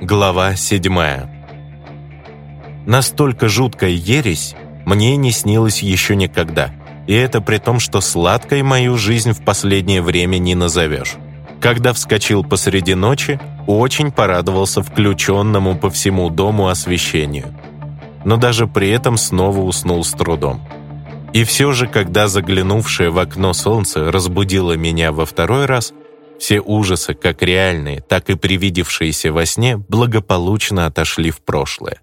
Глава 7. Настолько жуткая ересь мне не снилась еще никогда. И это при том, что сладкой мою жизнь в последнее время не назовешь. Когда вскочил посреди ночи, очень порадовался включенному по всему дому освещению. Но даже при этом снова уснул с трудом. И все же, когда заглянувшее в окно солнце разбудило меня во второй раз – все ужасы, как реальные, так и привидевшиеся во сне, благополучно отошли в прошлое.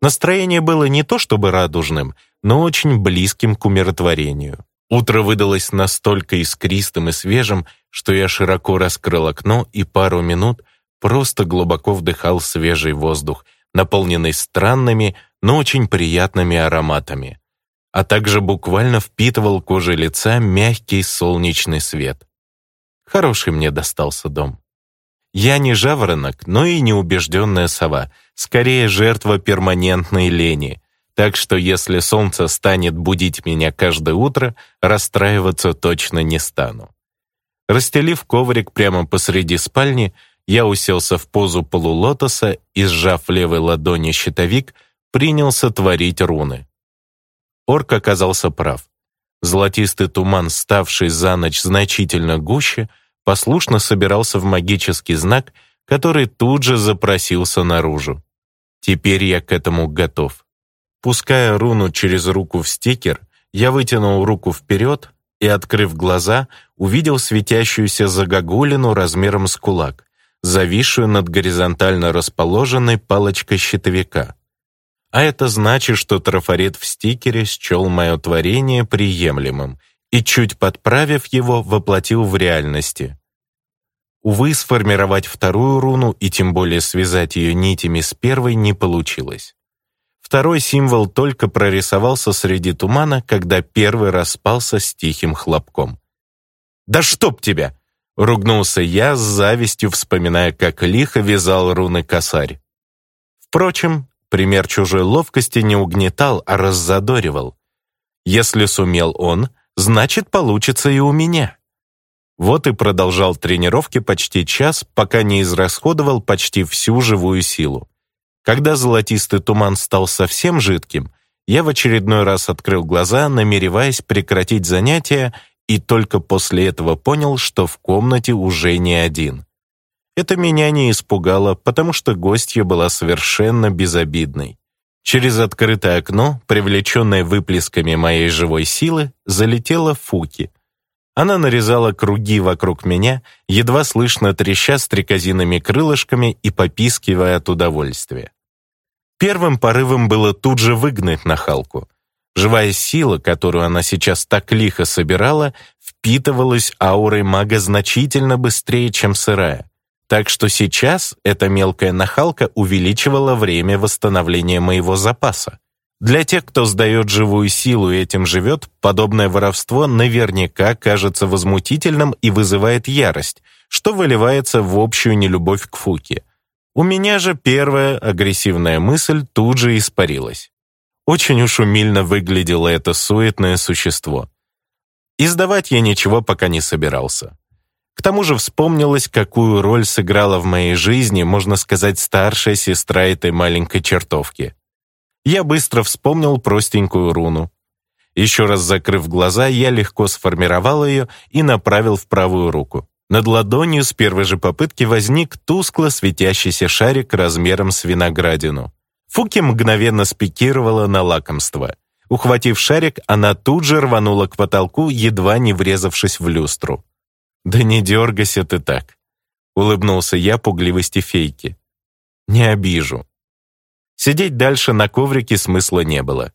Настроение было не то чтобы радужным, но очень близким к умиротворению. Утро выдалось настолько искристым и свежим, что я широко раскрыл окно и пару минут просто глубоко вдыхал свежий воздух, наполненный странными, но очень приятными ароматами, а также буквально впитывал кожей лица мягкий солнечный свет. Хороший мне достался дом. Я не жаворонок, но и не убежденная сова, скорее жертва перманентной лени. Так что если солнце станет будить меня каждое утро, расстраиваться точно не стану. Расстелив коврик прямо посреди спальни, я уселся в позу полулотоса и, сжав левой ладони щитовик, принялся творить руны. Орк оказался прав. Золотистый туман, ставший за ночь значительно гуще, — послушно собирался в магический знак, который тут же запросился наружу. Теперь я к этому готов. Пуская руну через руку в стикер, я вытянул руку вперед и, открыв глаза, увидел светящуюся загогулину размером с кулак, зависшую над горизонтально расположенной палочкой щитовика. А это значит, что трафарет в стикере счел мое творение приемлемым — и, чуть подправив его, воплотил в реальности. Увы, сформировать вторую руну и тем более связать ее нитями с первой не получилось. Второй символ только прорисовался среди тумана, когда первый распался с тихим хлопком. «Да чтоб тебя!» — ругнулся я с завистью, вспоминая, как лихо вязал руны косарь. Впрочем, пример чужой ловкости не угнетал, а раззадоривал. Если сумел он — значит, получится и у меня. Вот и продолжал тренировки почти час, пока не израсходовал почти всю живую силу. Когда золотистый туман стал совсем жидким, я в очередной раз открыл глаза, намереваясь прекратить занятия, и только после этого понял, что в комнате уже не один. Это меня не испугало, потому что гостья была совершенно безобидной. Через открытое окно, привлеченное выплесками моей живой силы, залетела Фуки. Она нарезала круги вокруг меня, едва слышно треща стрекозинами крылышками и попискивая от удовольствия. Первым порывом было тут же выгнать нахалку. Живая сила, которую она сейчас так лихо собирала, впитывалась аурой мага значительно быстрее, чем сырая. Так что сейчас эта мелкая нахалка увеличивала время восстановления моего запаса. Для тех, кто сдает живую силу и этим живет, подобное воровство наверняка кажется возмутительным и вызывает ярость, что выливается в общую нелюбовь к Фуке. У меня же первая агрессивная мысль тут же испарилась. Очень уж умильно выглядело это суетное существо. Издавать я ничего пока не собирался. К тому же вспомнилось, какую роль сыграла в моей жизни, можно сказать, старшая сестра этой маленькой чертовки. Я быстро вспомнил простенькую руну. Еще раз закрыв глаза, я легко сформировал ее и направил в правую руку. Над ладонью с первой же попытки возник тускло светящийся шарик размером с виноградину. Фуки мгновенно спикировала на лакомство. Ухватив шарик, она тут же рванула к потолку, едва не врезавшись в люстру. «Да не дергайся ты так», — улыбнулся я пугливости фейки. «Не обижу». Сидеть дальше на коврике смысла не было.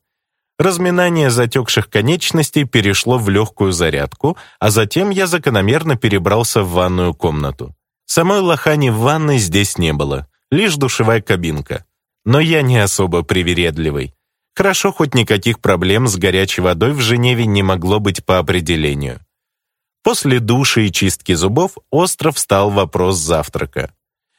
Разминание затекших конечностей перешло в легкую зарядку, а затем я закономерно перебрался в ванную комнату. Самой лохани в ванной здесь не было, лишь душевая кабинка. Но я не особо привередливый. Хорошо, хоть никаких проблем с горячей водой в Женеве не могло быть по определению. После души и чистки зубов остров стал вопрос завтрака.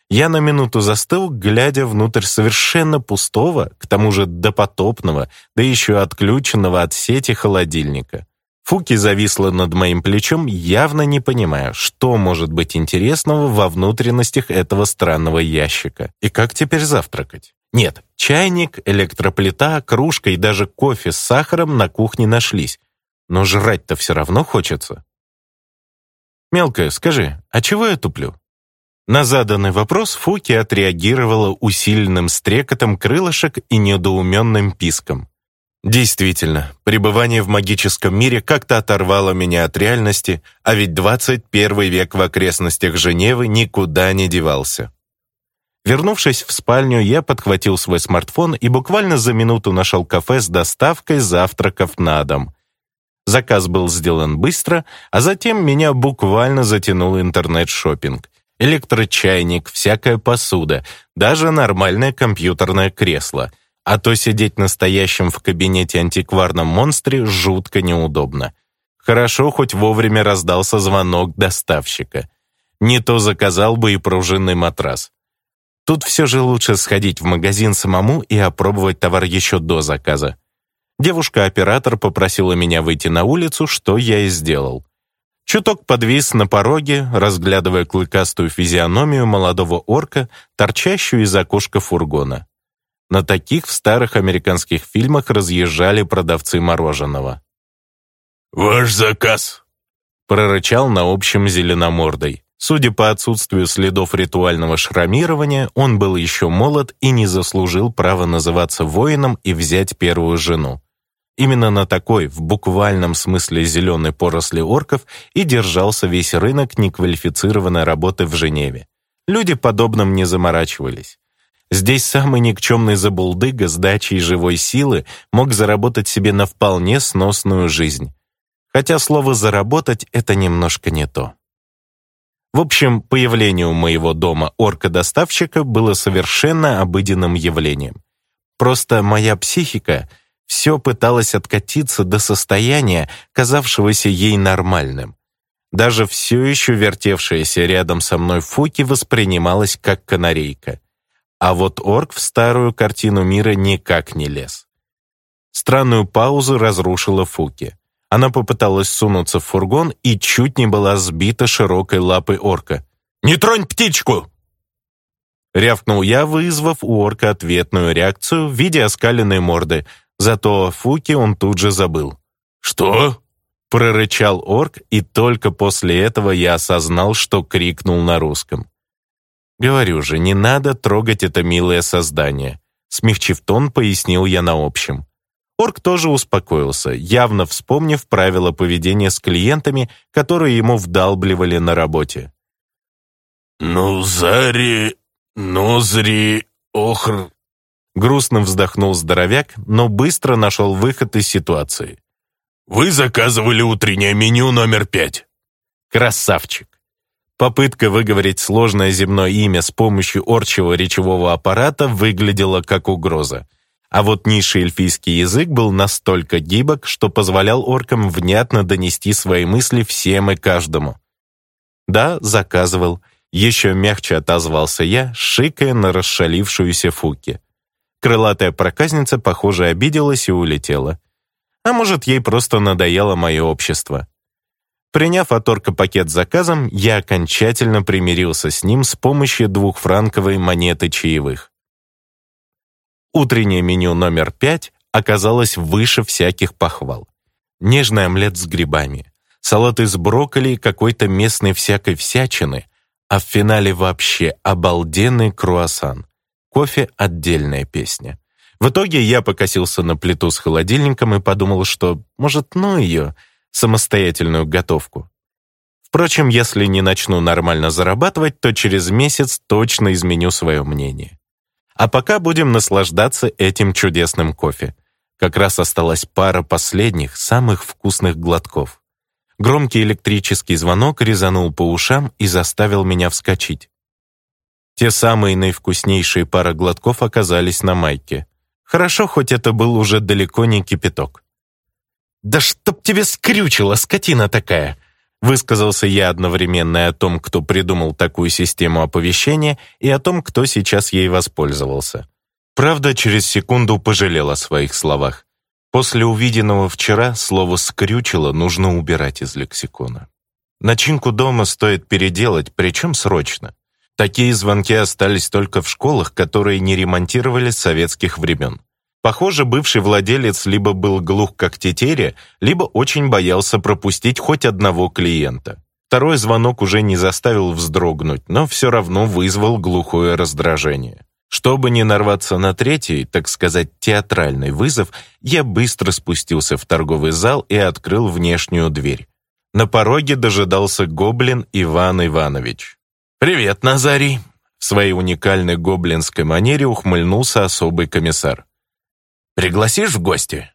Я на минуту застыл, глядя внутрь совершенно пустого, к тому же допотопного, да еще отключенного от сети холодильника. Фуки зависла над моим плечом, явно не понимая, что может быть интересного во внутренностях этого странного ящика. И как теперь завтракать? Нет, чайник, электроплита, кружка и даже кофе с сахаром на кухне нашлись. Но жрать-то все равно хочется. «Мелкая, скажи, а чего я туплю?» На заданный вопрос Фуки отреагировала усиленным стрекотом крылышек и недоуменным писком. «Действительно, пребывание в магическом мире как-то оторвало меня от реальности, а ведь 21 век в окрестностях Женевы никуда не девался». Вернувшись в спальню, я подхватил свой смартфон и буквально за минуту нашел кафе с доставкой завтраков на дом. Заказ был сделан быстро, а затем меня буквально затянул интернет шопинг Электрочайник, всякая посуда, даже нормальное компьютерное кресло. А то сидеть настоящим в кабинете антикварном монстре жутко неудобно. Хорошо, хоть вовремя раздался звонок доставщика. Не то заказал бы и пружинный матрас. Тут все же лучше сходить в магазин самому и опробовать товар еще до заказа. Девушка-оператор попросила меня выйти на улицу, что я и сделал. Чуток подвис на пороге, разглядывая клыкастую физиономию молодого орка, торчащую из окошка фургона. На таких в старых американских фильмах разъезжали продавцы мороженого. «Ваш заказ!» — прорычал на общем зеленомордой. Судя по отсутствию следов ритуального шрамирования, он был еще молод и не заслужил права называться воином и взять первую жену. Именно на такой, в буквальном смысле зеленой поросли орков, и держался весь рынок неквалифицированной работы в Женеве. Люди подобным не заморачивались. Здесь самый никчемный забулдыга с дачей живой силы мог заработать себе на вполне сносную жизнь. Хотя слово «заработать» — это немножко не то. В общем, появление у моего дома орка-доставщика было совершенно обыденным явлением. Просто моя психика — все пыталось откатиться до состояния, казавшегося ей нормальным. Даже все еще вертевшаяся рядом со мной Фуки воспринималась как канарейка. А вот орк в старую картину мира никак не лез. Странную паузу разрушила Фуки. Она попыталась сунуться в фургон и чуть не была сбита широкой лапой орка. «Не тронь птичку!» Рявкнул я, вызвав у орка ответную реакцию в виде оскаленной морды, Зато о Фуке он тут же забыл. «Что?» — прорычал орк, и только после этого я осознал, что крикнул на русском. «Говорю же, не надо трогать это милое создание», — смягчив тон, пояснил я на общем. Орк тоже успокоился, явно вспомнив правила поведения с клиентами, которые ему вдалбливали на работе. «Ну, зари, нозри, охр, Грустно вздохнул здоровяк, но быстро нашел выход из ситуации. «Вы заказывали утреннее меню номер пять». «Красавчик». Попытка выговорить сложное земное имя с помощью орчего речевого аппарата выглядела как угроза. А вот низший эльфийский язык был настолько гибок, что позволял оркам внятно донести свои мысли всем и каждому. «Да, заказывал», — еще мягче отозвался я, шикая на расшалившуюся фуке. Крылатая проказница, похоже, обиделась и улетела. А может, ей просто надоело мое общество. Приняв от орка пакет с заказом, я окончательно примирился с ним с помощью двухфранковой монеты чаевых. Утреннее меню номер пять оказалось выше всяких похвал. Нежный омлет с грибами, салат из брокколи и какой-то местной всякой всячины, а в финале вообще обалденный круассан кофе — отдельная песня. В итоге я покосился на плиту с холодильником и подумал, что, может, ну ее, самостоятельную готовку. Впрочем, если не начну нормально зарабатывать, то через месяц точно изменю свое мнение. А пока будем наслаждаться этим чудесным кофе. Как раз осталась пара последних, самых вкусных глотков. Громкий электрический звонок резанул по ушам и заставил меня вскочить. Те самые наивкуснейшие пара глотков оказались на майке. Хорошо, хоть это был уже далеко не кипяток. «Да чтоб тебе скрючило, скотина такая!» Высказался я одновременно и о том, кто придумал такую систему оповещения, и о том, кто сейчас ей воспользовался. Правда, через секунду пожалел о своих словах. После увиденного вчера слово «скрючило» нужно убирать из лексикона. Начинку дома стоит переделать, причем срочно. Такие звонки остались только в школах, которые не ремонтировали с советских времен. Похоже, бывший владелец либо был глух как тетеря, либо очень боялся пропустить хоть одного клиента. Второй звонок уже не заставил вздрогнуть, но все равно вызвал глухое раздражение. Чтобы не нарваться на третий, так сказать, театральный вызов, я быстро спустился в торговый зал и открыл внешнюю дверь. На пороге дожидался гоблин Иван Иванович. «Привет, Назарий!» В своей уникальной гоблинской манере ухмыльнулся особый комиссар. «Пригласишь в гости?»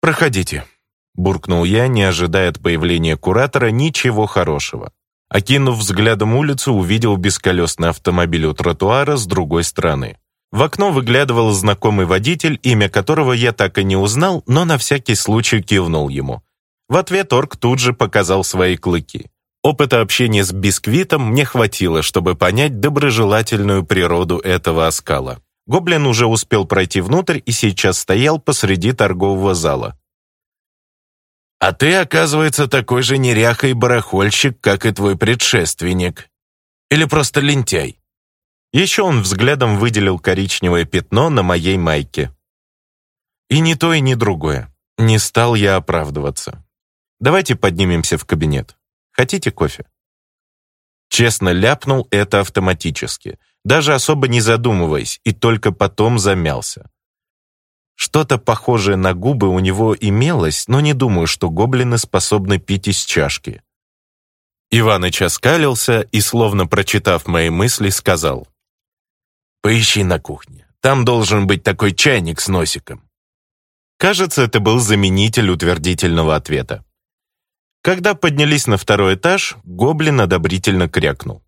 «Проходите», — буркнул я, не ожидая от появления куратора ничего хорошего. Окинув взглядом улицу, увидел бесколесный автомобиль у тротуара с другой стороны. В окно выглядывал знакомый водитель, имя которого я так и не узнал, но на всякий случай кивнул ему. В ответ орк тут же показал свои клыки. Опыта общения с бисквитом мне хватило, чтобы понять доброжелательную природу этого оскала. Гоблин уже успел пройти внутрь и сейчас стоял посреди торгового зала. «А ты, оказывается, такой же неряха и барахольщик, как и твой предшественник. Или просто лентяй?» Еще он взглядом выделил коричневое пятно на моей майке. «И ни то, и ни другое. Не стал я оправдываться. Давайте поднимемся в кабинет». Хотите кофе?» Честно ляпнул это автоматически, даже особо не задумываясь, и только потом замялся. Что-то похожее на губы у него имелось, но не думаю, что гоблины способны пить из чашки. Иваныч оскалился и, словно прочитав мои мысли, сказал. «Поищи на кухне. Там должен быть такой чайник с носиком». Кажется, это был заменитель утвердительного ответа. Когда поднялись на второй этаж, гоблин одобрительно крякнул.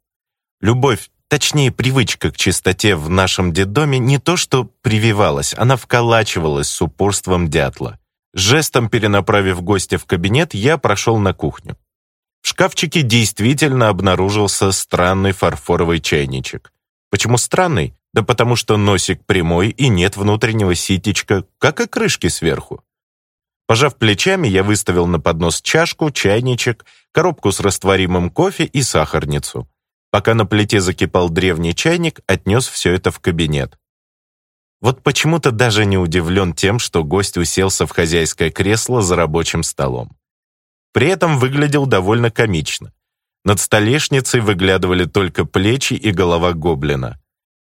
Любовь, точнее привычка к чистоте в нашем детдоме не то что прививалась, она вколачивалась с упорством дятла. Жестом перенаправив гостя в кабинет, я прошел на кухню. В шкафчике действительно обнаружился странный фарфоровый чайничек. Почему странный? Да потому что носик прямой и нет внутреннего ситечка, как и крышки сверху. Пожав плечами, я выставил на поднос чашку, чайничек, коробку с растворимым кофе и сахарницу. Пока на плите закипал древний чайник, отнес все это в кабинет. Вот почему-то даже не удивлен тем, что гость уселся в хозяйское кресло за рабочим столом. При этом выглядел довольно комично. Над столешницей выглядывали только плечи и голова гоблина.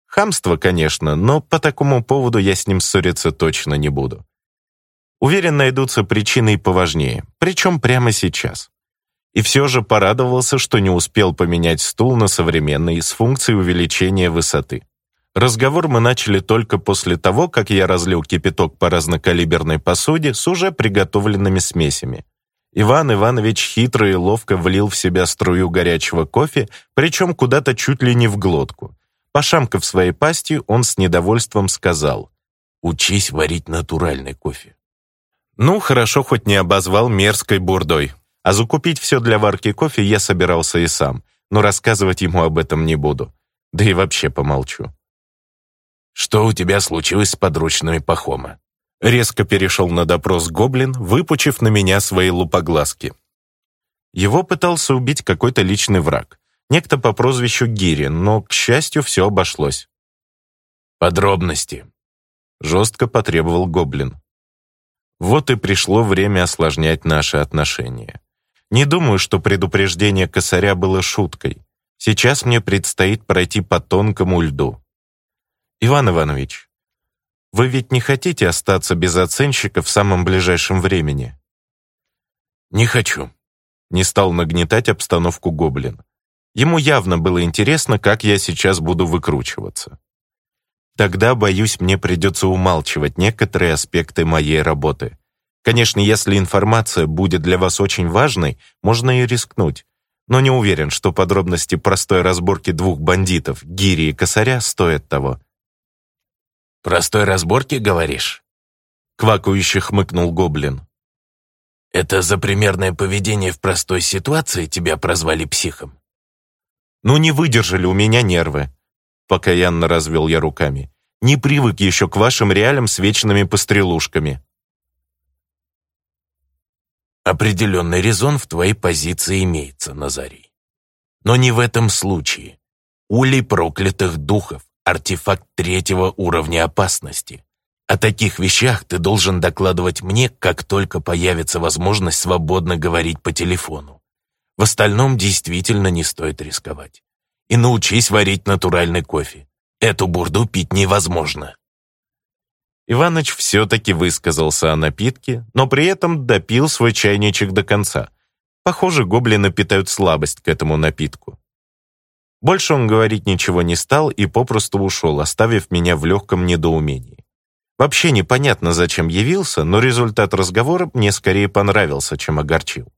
Хамство, конечно, но по такому поводу я с ним ссориться точно не буду. Уверен, найдутся причины и поважнее, причем прямо сейчас. И все же порадовался, что не успел поменять стул на современный с функцией увеличения высоты. Разговор мы начали только после того, как я разлил кипяток по разнокалиберной посуде с уже приготовленными смесями. Иван Иванович хитро и ловко влил в себя струю горячего кофе, причем куда-то чуть ли не в глотку. Пошамкав своей пастью, он с недовольством сказал «Учись варить натуральный кофе». Ну, хорошо, хоть не обозвал мерзкой бурдой. А закупить все для варки кофе я собирался и сам, но рассказывать ему об этом не буду. Да и вообще помолчу. «Что у тебя случилось с подручными Пахома?» Резко перешел на допрос Гоблин, выпучив на меня свои лупоглазки. Его пытался убить какой-то личный враг. Некто по прозвищу Гири, но, к счастью, все обошлось. «Подробности», — жестко потребовал Гоблин. Вот и пришло время осложнять наши отношения. Не думаю, что предупреждение косаря было шуткой. Сейчас мне предстоит пройти по тонкому льду. Иван Иванович, вы ведь не хотите остаться без оценщика в самом ближайшем времени? Не хочу. Не стал нагнетать обстановку гоблин. Ему явно было интересно, как я сейчас буду выкручиваться тогда, боюсь, мне придется умалчивать некоторые аспекты моей работы. Конечно, если информация будет для вас очень важной, можно и рискнуть. Но не уверен, что подробности простой разборки двух бандитов, Гири и Косаря, стоят того. «Простой разборки, говоришь?» Квакующе хмыкнул Гоблин. «Это за примерное поведение в простой ситуации тебя прозвали психом?» «Ну, не выдержали у меня нервы», Покаянно развел я руками. «Не привык еще к вашим реалям с вечными пострелушками». Определенный резон в твоей позиции имеется, Назарий. Но не в этом случае. Улей проклятых духов – артефакт третьего уровня опасности. О таких вещах ты должен докладывать мне, как только появится возможность свободно говорить по телефону. В остальном действительно не стоит рисковать и научись варить натуральный кофе. Эту бурду пить невозможно». Иваныч все-таки высказался о напитке, но при этом допил свой чайничек до конца. Похоже, гоблины питают слабость к этому напитку. Больше он говорить ничего не стал и попросту ушел, оставив меня в легком недоумении. Вообще непонятно, зачем явился, но результат разговора мне скорее понравился, чем огорчил.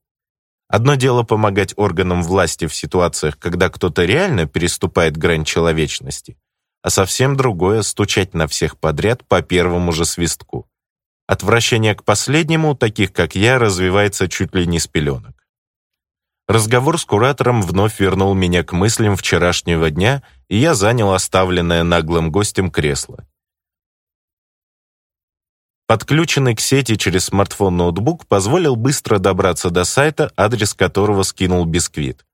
Одно дело помогать органам власти в ситуациях, когда кто-то реально переступает грань человечности, а совсем другое — стучать на всех подряд по первому же свистку. Отвращение к последнему, таких как я, развивается чуть ли не с пеленок. Разговор с куратором вновь вернул меня к мыслям вчерашнего дня, и я занял оставленное наглым гостем кресло. Подключенный к сети через смартфон ноутбук позволил быстро добраться до сайта, адрес которого скинул Бисквит.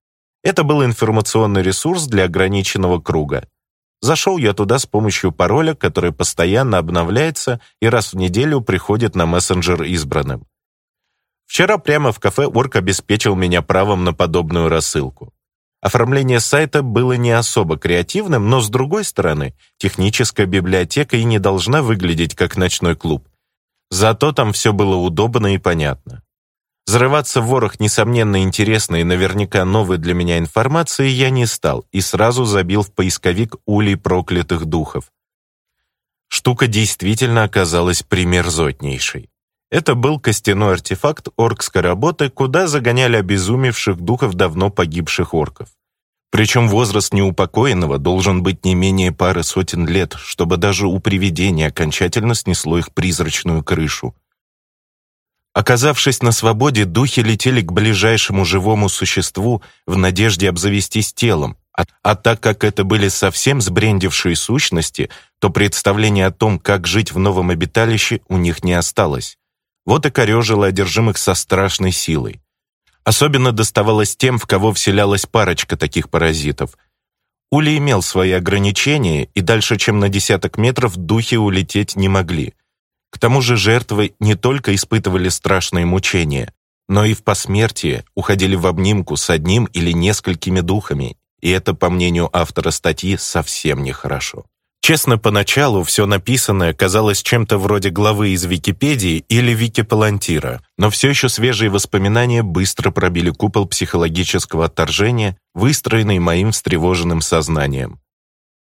Это был информационный ресурс для ограниченного круга. Зашел я туда с помощью пароля, который постоянно обновляется и раз в неделю приходит на мессенджер избранным. Вчера прямо в кафе Орк обеспечил меня правом на подобную рассылку. Оформление сайта было не особо креативным, но, с другой стороны, техническая библиотека и не должна выглядеть как ночной клуб. Зато там все было удобно и понятно. Зарываться в ворох, несомненно, интересной и наверняка новой для меня информации я не стал и сразу забил в поисковик улей проклятых духов. Штука действительно оказалась примерзотнейшей. Это был костяной артефакт оркской работы, куда загоняли обезумевших духов давно погибших орков. Причем возраст неупокоенного должен быть не менее пары сотен лет, чтобы даже у привидения окончательно снесло их призрачную крышу. Оказавшись на свободе, духи летели к ближайшему живому существу в надежде обзавестись телом, а, а так как это были совсем сбрендившие сущности, то представления о том, как жить в новом обиталище, у них не осталось. Вот и корежило одержимых со страшной силой. Особенно доставалось тем, в кого вселялась парочка таких паразитов. Ули имел свои ограничения, и дальше, чем на десяток метров, духи улететь не могли. К тому же жертвы не только испытывали страшные мучения, но и в посмертии уходили в обнимку с одним или несколькими духами, и это, по мнению автора статьи, совсем нехорошо. Честно, поначалу все написанное казалось чем-то вроде главы из Википедии или Вики-Палантира, но все еще свежие воспоминания быстро пробили купол психологического отторжения, выстроенный моим встревоженным сознанием.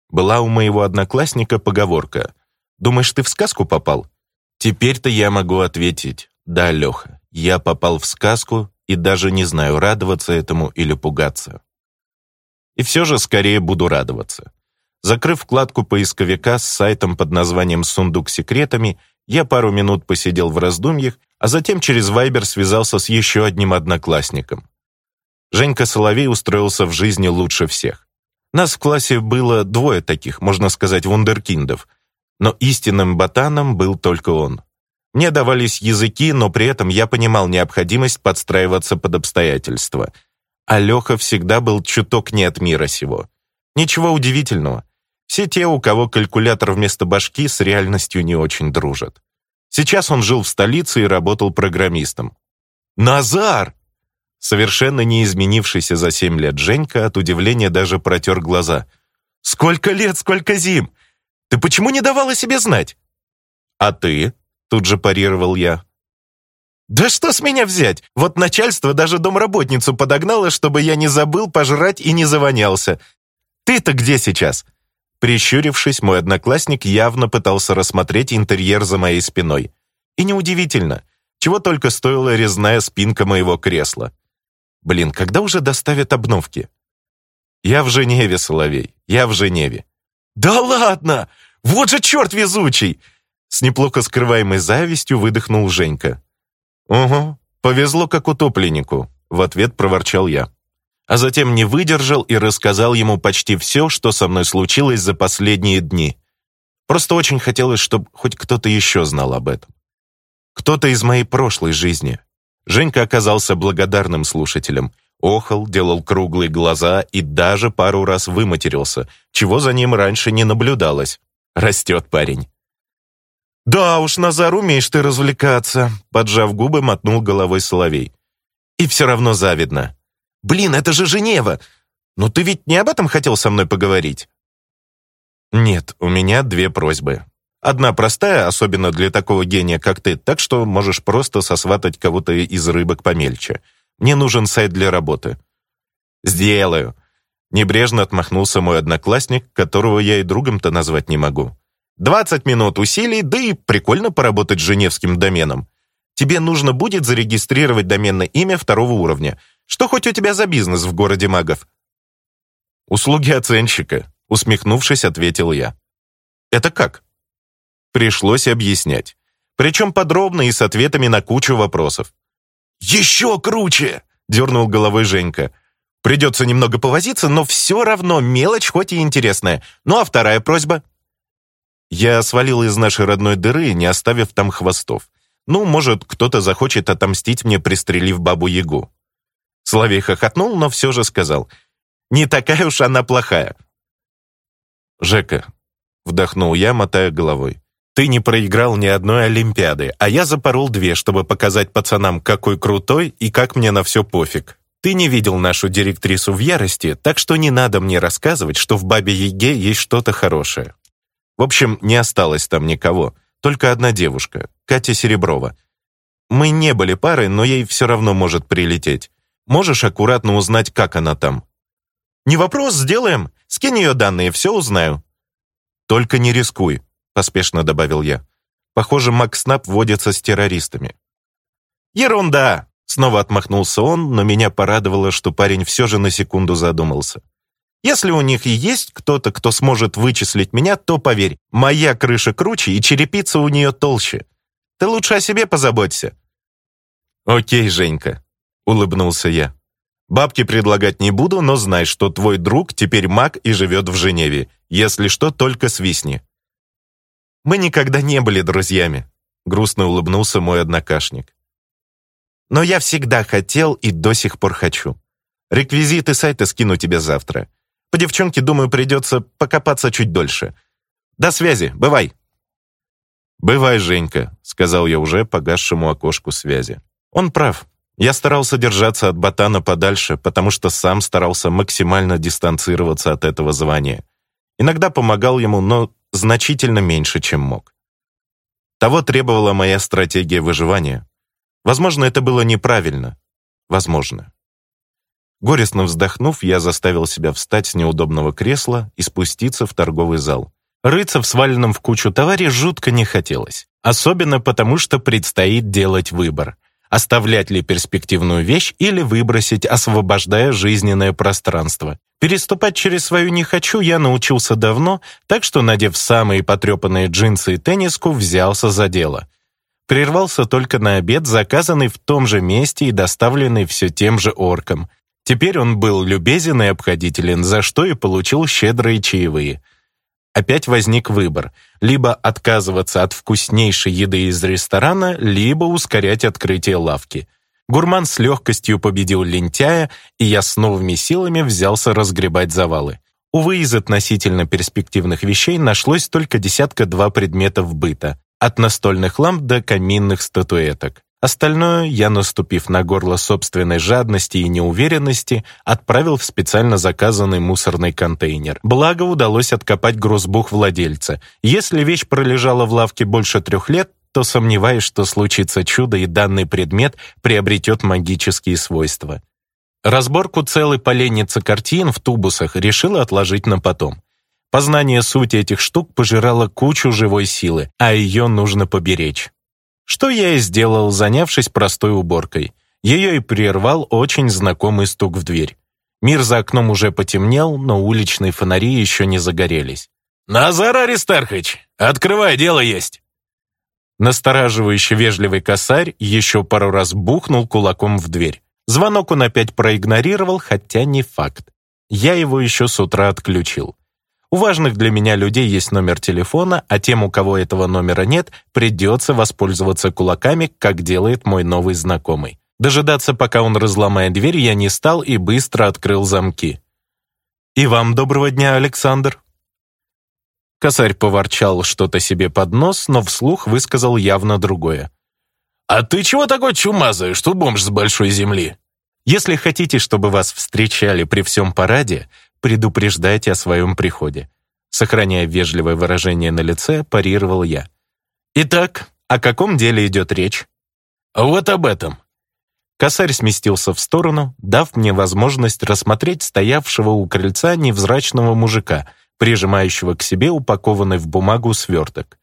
Была у моего одноклассника поговорка «Думаешь, ты в сказку попал?» Теперь-то я могу ответить «Да, Леха, я попал в сказку и даже не знаю, радоваться этому или пугаться». И все же скорее буду радоваться. Закрыв вкладку поисковика с сайтом под названием «Сундук секретами», я пару минут посидел в раздумьях, а затем через Вайбер связался с еще одним одноклассником. Женька Соловей устроился в жизни лучше всех. Нас в классе было двое таких, можно сказать, вундеркиндов, но истинным ботаном был только он. Мне давались языки, но при этом я понимал необходимость подстраиваться под обстоятельства. А Леха всегда был чуток не от мира сего. Ничего удивительного. Все те, у кого калькулятор вместо башки, с реальностью не очень дружат. Сейчас он жил в столице и работал программистом. «Назар!» Совершенно не изменившийся за семь лет Женька от удивления даже протер глаза. «Сколько лет, сколько зим! Ты почему не давала себе знать?» «А ты?» — тут же парировал я. «Да что с меня взять? Вот начальство даже домработницу подогнало, чтобы я не забыл пожрать и не завонялся. Ты-то где сейчас? Прищурившись, мой одноклассник явно пытался рассмотреть интерьер за моей спиной. И неудивительно, чего только стоила резная спинка моего кресла. Блин, когда уже доставят обновки? Я в Женеве, Соловей, я в Женеве. Да ладно! Вот же черт везучий! С неплохо скрываемой завистью выдохнул Женька. «Угу, повезло как утопленнику», — в ответ проворчал я а затем не выдержал и рассказал ему почти все, что со мной случилось за последние дни. Просто очень хотелось, чтобы хоть кто-то еще знал об этом. Кто-то из моей прошлой жизни. Женька оказался благодарным слушателем. Охал, делал круглые глаза и даже пару раз выматерился, чего за ним раньше не наблюдалось. Растет парень. «Да уж, Назар, умеешь ты развлекаться», — поджав губы, мотнул головой Соловей. «И все равно завидно. «Блин, это же Женева! Но ты ведь не об этом хотел со мной поговорить?» «Нет, у меня две просьбы. Одна простая, особенно для такого гения, как ты, так что можешь просто сосватать кого-то из рыбок помельче. Мне нужен сайт для работы». «Сделаю», — небрежно отмахнулся мой одноклассник, которого я и другом-то назвать не могу. «20 минут усилий, да и прикольно поработать с женевским доменом. Тебе нужно будет зарегистрировать доменное имя второго уровня — что хоть у тебя за бизнес в городе магов?» «Услуги оценщика», — усмехнувшись, ответил я. «Это как?» Пришлось объяснять. Причем подробно и с ответами на кучу вопросов. «Еще круче!» — дернул головой Женька. «Придется немного повозиться, но все равно мелочь, хоть и интересная. Ну а вторая просьба?» Я свалил из нашей родной дыры, не оставив там хвостов. Ну, может, кто-то захочет отомстить мне, пристрелив бабу-ягу. Соловей хохотнул, но все же сказал. «Не такая уж она плохая». «Жека», — вдохнул я, мотая головой, «ты не проиграл ни одной Олимпиады, а я запорол две, чтобы показать пацанам, какой крутой и как мне на все пофиг. Ты не видел нашу директрису в ярости, так что не надо мне рассказывать, что в Бабе Еге есть что-то хорошее». В общем, не осталось там никого. Только одна девушка, Катя Сереброва. Мы не были парой, но ей все равно может прилететь. Можешь аккуратно узнать, как она там. «Не вопрос, сделаем. Скинь ее данные, все узнаю». «Только не рискуй», — поспешно добавил я. «Похоже, Макснап водится с террористами». «Ерунда!» — снова отмахнулся он, но меня порадовало, что парень все же на секунду задумался. «Если у них и есть кто-то, кто сможет вычислить меня, то, поверь, моя крыша круче и черепица у нее толще. Ты лучше о себе позаботься». «Окей, Женька», — улыбнулся я. «Бабки предлагать не буду, но знай, что твой друг теперь маг и живет в Женеве. Если что, только свистни». «Мы никогда не были друзьями», — грустно улыбнулся мой однокашник. «Но я всегда хотел и до сих пор хочу. Реквизиты сайта скину тебе завтра. По девчонке, думаю, придется покопаться чуть дольше. До связи, бывай». «Бывай, Женька», — сказал я уже погасшему окошку связи. «Он прав». Я старался держаться от ботана подальше, потому что сам старался максимально дистанцироваться от этого звания. Иногда помогал ему, но значительно меньше, чем мог. Того требовала моя стратегия выживания. Возможно, это было неправильно. Возможно. Горестно вздохнув, я заставил себя встать с неудобного кресла и спуститься в торговый зал. Рыться в сваленном в кучу товаре жутко не хотелось. Особенно потому, что предстоит делать выбор — оставлять ли перспективную вещь или выбросить, освобождая жизненное пространство. Переступать через свою «не хочу» я научился давно, так что, надев самые потрепанные джинсы и тенниску, взялся за дело. Прервался только на обед, заказанный в том же месте и доставленный все тем же орком. Теперь он был любезен и обходителен, за что и получил щедрые чаевые – Опять возник выбор – либо отказываться от вкуснейшей еды из ресторана, либо ускорять открытие лавки. Гурман с легкостью победил лентяя, и я с новыми силами взялся разгребать завалы. Увы, из относительно перспективных вещей нашлось только десятка-два предметов быта, от настольных ламп до каминных статуэток. Остальное я, наступив на горло собственной жадности и неуверенности, отправил в специально заказанный мусорный контейнер. Благо удалось откопать грузбух владельца. Если вещь пролежала в лавке больше трех лет, то сомневаюсь, что случится чудо и данный предмет приобретет магические свойства. Разборку целой поленницы картин в тубусах решила отложить на потом. Познание сути этих штук пожирало кучу живой силы, а ее нужно поберечь. Что я и сделал, занявшись простой уборкой. Ее и прервал очень знакомый стук в дверь. Мир за окном уже потемнел, но уличные фонари еще не загорелись. «Назар Аристархович, открывай, дело есть!» Настораживающе вежливый косарь еще пару раз бухнул кулаком в дверь. Звонок он опять проигнорировал, хотя не факт. Я его еще с утра отключил. У важных для меня людей есть номер телефона, а тем, у кого этого номера нет, придется воспользоваться кулаками, как делает мой новый знакомый. Дожидаться, пока он разломает дверь, я не стал и быстро открыл замки. «И вам доброго дня, Александр!» Косарь поворчал что-то себе под нос, но вслух высказал явно другое. «А ты чего такой чумазый, что бомж с большой земли?» «Если хотите, чтобы вас встречали при всем параде, Предупреждать о своем приходе. Сохраняя вежливое выражение на лице, парировал я. Итак, о каком деле идет речь? Вот об этом. Косарь сместился в сторону, дав мне возможность рассмотреть стоявшего у крыльца невзрачного мужика, прижимающего к себе упакованный в бумагу сверток.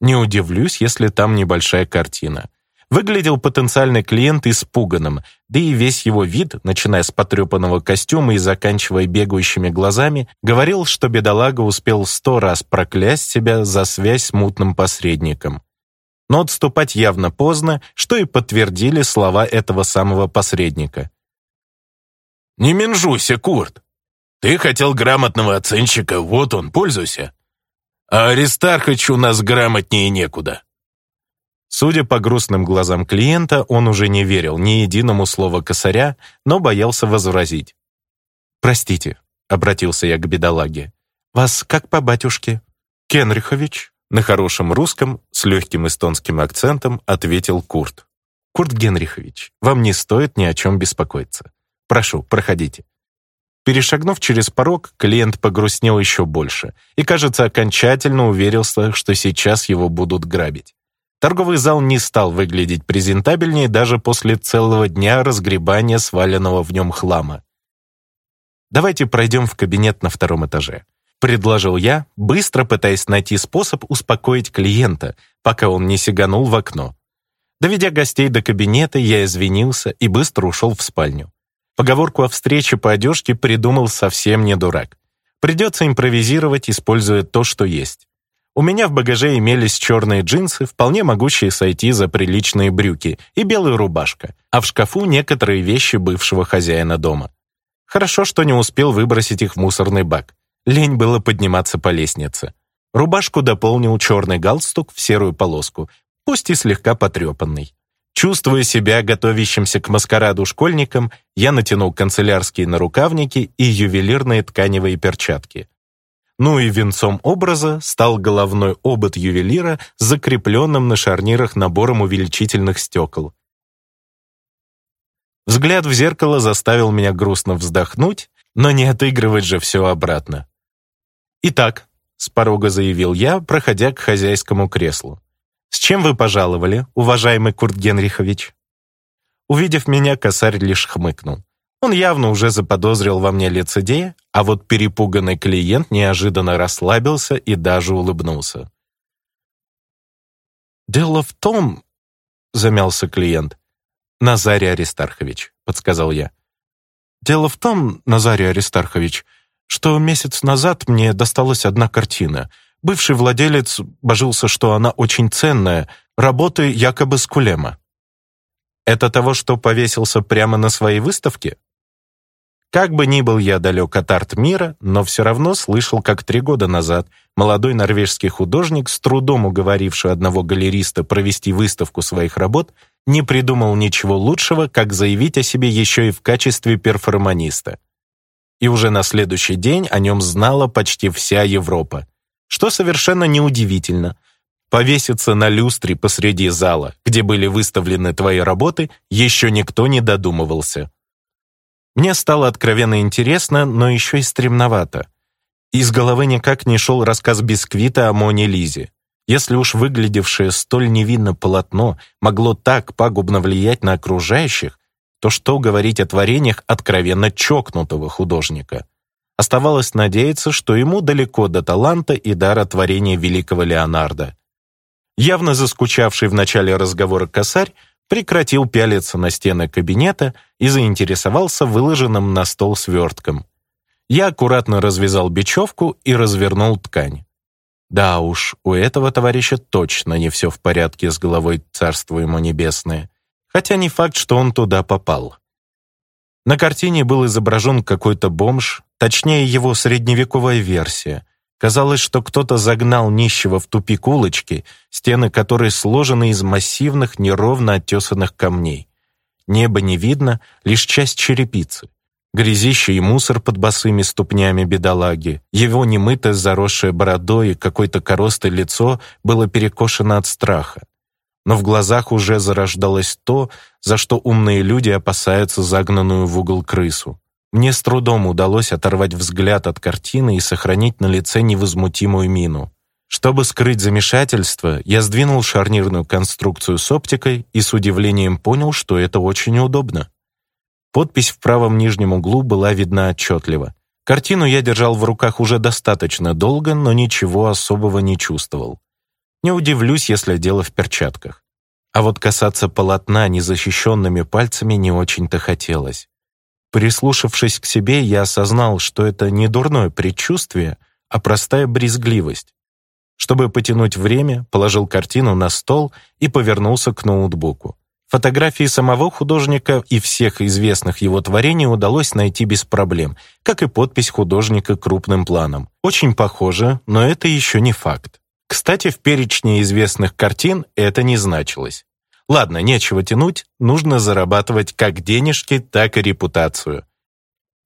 Не удивлюсь, если там небольшая картина. Выглядел потенциальный клиент испуганным, да и весь его вид, начиная с потрепанного костюма и заканчивая бегающими глазами, говорил, что бедолага успел сто раз проклясть себя за связь с мутным посредником. Но отступать явно поздно, что и подтвердили слова этого самого посредника. «Не менжуйся, Курт! Ты хотел грамотного оценщика, вот он, пользуйся! А Аристархач у нас грамотнее некуда!» Судя по грустным глазам клиента, он уже не верил ни единому слову косаря, но боялся возразить. «Простите», — обратился я к бедолаге. «Вас как по батюшке?» «Кенрихович», — на хорошем русском, с легким эстонским акцентом ответил Курт. «Курт Генрихович, вам не стоит ни о чем беспокоиться. Прошу, проходите». Перешагнув через порог, клиент погрустнел еще больше и, кажется, окончательно уверился, что сейчас его будут грабить. Торговый зал не стал выглядеть презентабельнее даже после целого дня разгребания сваленного в нем хлама. «Давайте пройдем в кабинет на втором этаже», — предложил я, быстро пытаясь найти способ успокоить клиента, пока он не сиганул в окно. Доведя гостей до кабинета, я извинился и быстро ушел в спальню. Поговорку о встрече по одежке придумал совсем не дурак. Придется импровизировать, используя то, что есть. У меня в багаже имелись черные джинсы, вполне могущие сойти за приличные брюки, и белая рубашка, а в шкафу некоторые вещи бывшего хозяина дома. Хорошо, что не успел выбросить их в мусорный бак. Лень было подниматься по лестнице. Рубашку дополнил черный галстук в серую полоску, пусть и слегка потрепанный. Чувствуя себя готовящимся к маскараду школьником, я натянул канцелярские нарукавники и ювелирные тканевые перчатки – ну и венцом образа стал головной обод ювелира с закрепленным на шарнирах набором увеличительных стекол. Взгляд в зеркало заставил меня грустно вздохнуть, но не отыгрывать же все обратно. «Итак», — с порога заявил я, проходя к хозяйскому креслу. «С чем вы пожаловали, уважаемый Курт Генрихович?» Увидев меня, косарь лишь хмыкнул. Он явно уже заподозрил во мне лицедея, а вот перепуганный клиент неожиданно расслабился и даже улыбнулся. «Дело в том...» — замялся клиент. «Назарий Аристархович», — подсказал я. «Дело в том, Назарий Аристархович, что месяц назад мне досталась одна картина. Бывший владелец божился, что она очень ценная, работы якобы Скулема». «Это того, что повесился прямо на своей выставке?» Как бы ни был я далек от арт-мира, но все равно слышал, как три года назад молодой норвежский художник, с трудом уговоривший одного галериста провести выставку своих работ, не придумал ничего лучшего, как заявить о себе еще и в качестве перформаниста. И уже на следующий день о нем знала почти вся Европа. Что совершенно неудивительно. Повеситься на люстре посреди зала, где были выставлены твои работы, еще никто не додумывался. Мне стало откровенно интересно, но еще и стремновато. Из головы никак не шел рассказ Бисквита о Моне Лизе. Если уж выглядевшее столь невинно полотно могло так пагубно влиять на окружающих, то что говорить о творениях откровенно чокнутого художника? Оставалось надеяться, что ему далеко до таланта и дара творения великого Леонардо. Явно заскучавший в начале разговора косарь прекратил пялиться на стены кабинета и заинтересовался выложенным на стол свертком. Я аккуратно развязал бечевку и развернул ткань. Да уж, у этого товарища точно не все в порядке с головой царство ему небесное, хотя не факт, что он туда попал. На картине был изображен какой-то бомж, точнее его средневековая версия — Казалось, что кто-то загнал нищего в тупик улочки, стены которой сложены из массивных, неровно оттесанных камней. Небо не видно, лишь часть черепицы. Грязище и мусор под босыми ступнями бедолаги. Его немытое, заросшее бородой и какой-то коростой лицо было перекошено от страха. Но в глазах уже зарождалось то, за что умные люди опасаются загнанную в угол крысу. Мне с трудом удалось оторвать взгляд от картины и сохранить на лице невозмутимую мину. Чтобы скрыть замешательство, я сдвинул шарнирную конструкцию с оптикой и с удивлением понял, что это очень удобно. Подпись в правом нижнем углу была видна отчетливо. Картину я держал в руках уже достаточно долго, но ничего особого не чувствовал. Не удивлюсь, если дело в перчатках. А вот касаться полотна незащищенными пальцами не очень-то хотелось. Прислушавшись к себе, я осознал, что это не дурное предчувствие, а простая брезгливость. Чтобы потянуть время, положил картину на стол и повернулся к ноутбуку. Фотографии самого художника и всех известных его творений удалось найти без проблем, как и подпись художника крупным планом. Очень похоже, но это еще не факт. Кстати, в перечне известных картин это не значилось. Ладно, нечего тянуть, нужно зарабатывать как денежки, так и репутацию.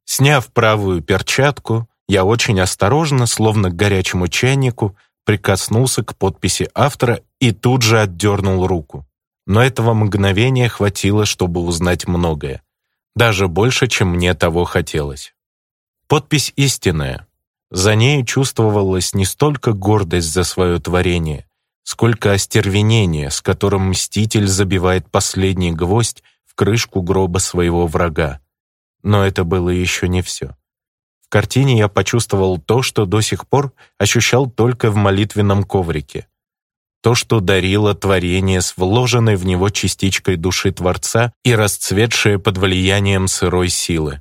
Сняв правую перчатку, я очень осторожно, словно к горячему чайнику, прикоснулся к подписи автора и тут же отдернул руку. Но этого мгновения хватило, чтобы узнать многое. Даже больше, чем мне того хотелось. Подпись истинная. За нею чувствовалась не столько гордость за свое творение, сколько остервенения, с которым мститель забивает последний гвоздь в крышку гроба своего врага. Но это было еще не все. В картине я почувствовал то, что до сих пор ощущал только в молитвенном коврике. То, что дарило творение с вложенной в него частичкой души Творца и расцветшее под влиянием сырой силы.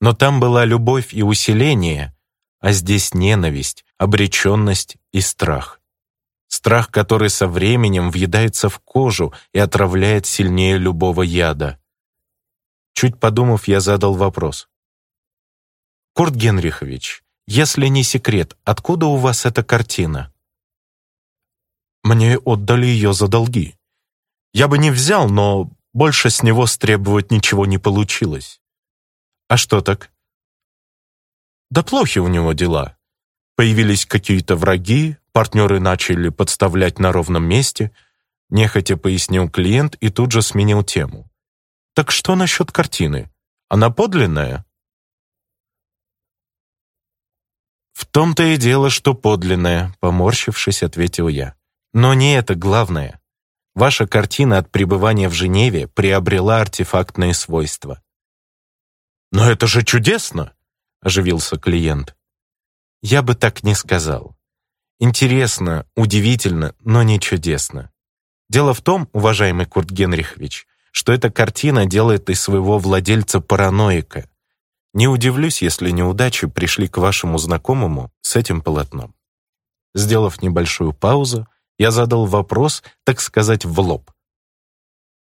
Но там была любовь и усиление, а здесь ненависть, обреченность и страх страх, который со временем въедается в кожу и отравляет сильнее любого яда. Чуть подумав, я задал вопрос. «Курт Генрихович, если не секрет, откуда у вас эта картина?» «Мне отдали ее за долги. Я бы не взял, но больше с него стребовать ничего не получилось». «А что так?» «Да плохи у него дела. Появились какие-то враги, Партнеры начали подставлять на ровном месте, нехотя пояснил клиент и тут же сменил тему. «Так что насчет картины? Она подлинная?» «В том-то и дело, что подлинная», — поморщившись, ответил я. «Но не это главное. Ваша картина от пребывания в Женеве приобрела артефактные свойства». «Но это же чудесно!» — оживился клиент. «Я бы так не сказал. Интересно, удивительно, но не чудесно. Дело в том, уважаемый Курт Генрихович, что эта картина делает из своего владельца параноика. Не удивлюсь, если неудачи пришли к вашему знакомому с этим полотном. Сделав небольшую паузу, я задал вопрос, так сказать, в лоб.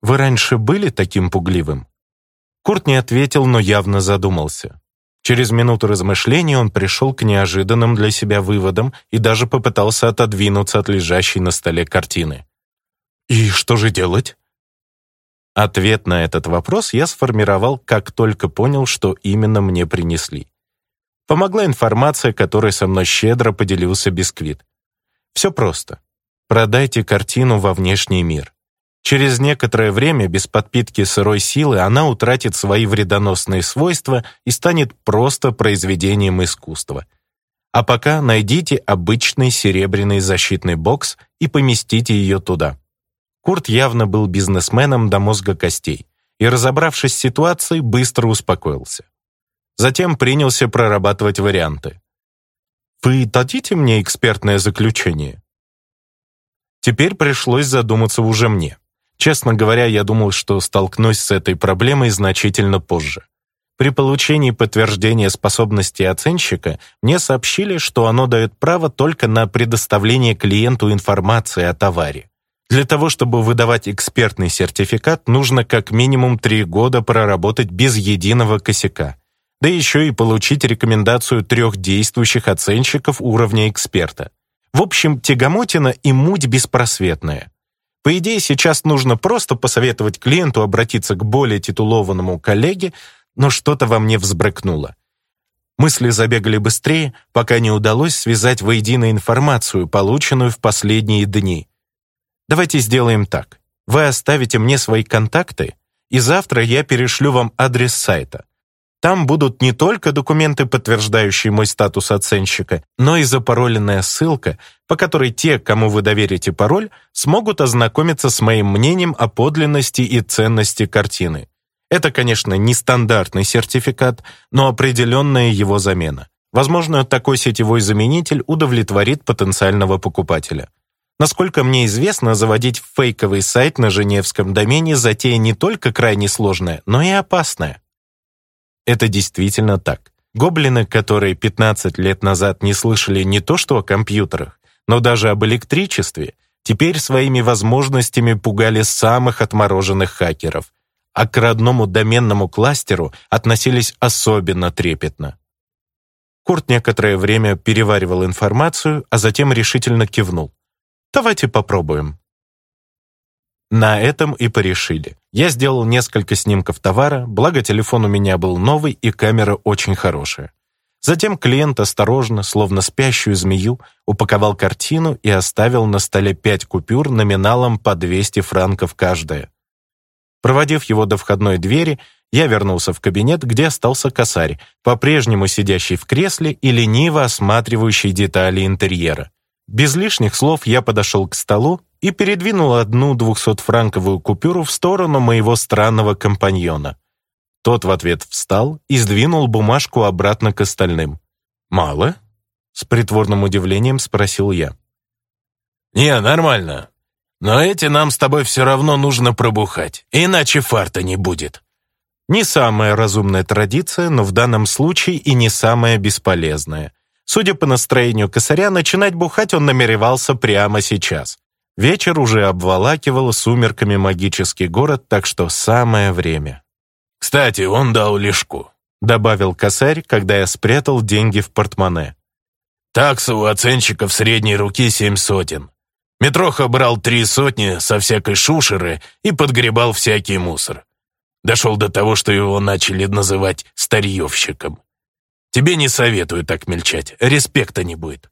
«Вы раньше были таким пугливым?» Курт не ответил, но явно задумался. Через минуту размышлений он пришел к неожиданным для себя выводам и даже попытался отодвинуться от лежащей на столе картины. «И что же делать?» Ответ на этот вопрос я сформировал, как только понял, что именно мне принесли. Помогла информация, которой со мной щедро поделился Бисквит. Все просто. Продайте картину во внешний мир. Через некоторое время без подпитки сырой силы она утратит свои вредоносные свойства и станет просто произведением искусства. А пока найдите обычный серебряный защитный бокс и поместите ее туда. Курт явно был бизнесменом до мозга костей и, разобравшись с ситуацией, быстро успокоился. Затем принялся прорабатывать варианты. «Вы дадите мне экспертное заключение?» Теперь пришлось задуматься уже мне. Честно говоря, я думал, что столкнусь с этой проблемой значительно позже. При получении подтверждения способности оценщика мне сообщили, что оно дает право только на предоставление клиенту информации о товаре. Для того, чтобы выдавать экспертный сертификат, нужно как минимум три года проработать без единого косяка. Да еще и получить рекомендацию трех действующих оценщиков уровня эксперта. В общем, тягомотина и муть беспросветная. По идее, сейчас нужно просто посоветовать клиенту обратиться к более титулованному коллеге, но что-то во мне взбрыкнуло. Мысли забегали быстрее, пока не удалось связать воедино информацию, полученную в последние дни. Давайте сделаем так. Вы оставите мне свои контакты, и завтра я перешлю вам адрес сайта. Там будут не только документы, подтверждающие мой статус оценщика, но и запароленная ссылка, по которой те, кому вы доверите пароль, смогут ознакомиться с моим мнением о подлинности и ценности картины. Это, конечно, не стандартный сертификат, но определенная его замена. Возможно, такой сетевой заменитель удовлетворит потенциального покупателя. Насколько мне известно, заводить фейковый сайт на женевском домене затея не только крайне сложная, но и опасная. Это действительно так. Гоблины, которые 15 лет назад не слышали не то что о компьютерах, но даже об электричестве, теперь своими возможностями пугали самых отмороженных хакеров, а к родному доменному кластеру относились особенно трепетно. Курт некоторое время переваривал информацию, а затем решительно кивнул. «Давайте попробуем». На этом и порешили. Я сделал несколько снимков товара, благо телефон у меня был новый и камера очень хорошая. Затем клиент осторожно, словно спящую змею, упаковал картину и оставил на столе пять купюр номиналом по 200 франков каждая. Проводив его до входной двери, я вернулся в кабинет, где остался косарь, по-прежнему сидящий в кресле и лениво осматривающий детали интерьера. Без лишних слов я подошел к столу, и передвинул одну двухсотфранковую купюру в сторону моего странного компаньона. Тот в ответ встал и сдвинул бумажку обратно к остальным. «Мало?» — с притворным удивлением спросил я. «Не, нормально. Но эти нам с тобой все равно нужно пробухать, иначе фарта не будет». Не самая разумная традиция, но в данном случае и не самая бесполезная. Судя по настроению косаря, начинать бухать он намеревался прямо сейчас. Вечер уже обволакивал сумерками магический город, так что самое время. «Кстати, он дал лишку», — добавил косарь, когда я спрятал деньги в портмоне. «Такса у оценщиков средней руки семь сотен. Метроха брал три сотни со всякой шушеры и подгребал всякий мусор. Дошел до того, что его начали называть «старьевщиком». Тебе не советую так мельчать, респекта не будет.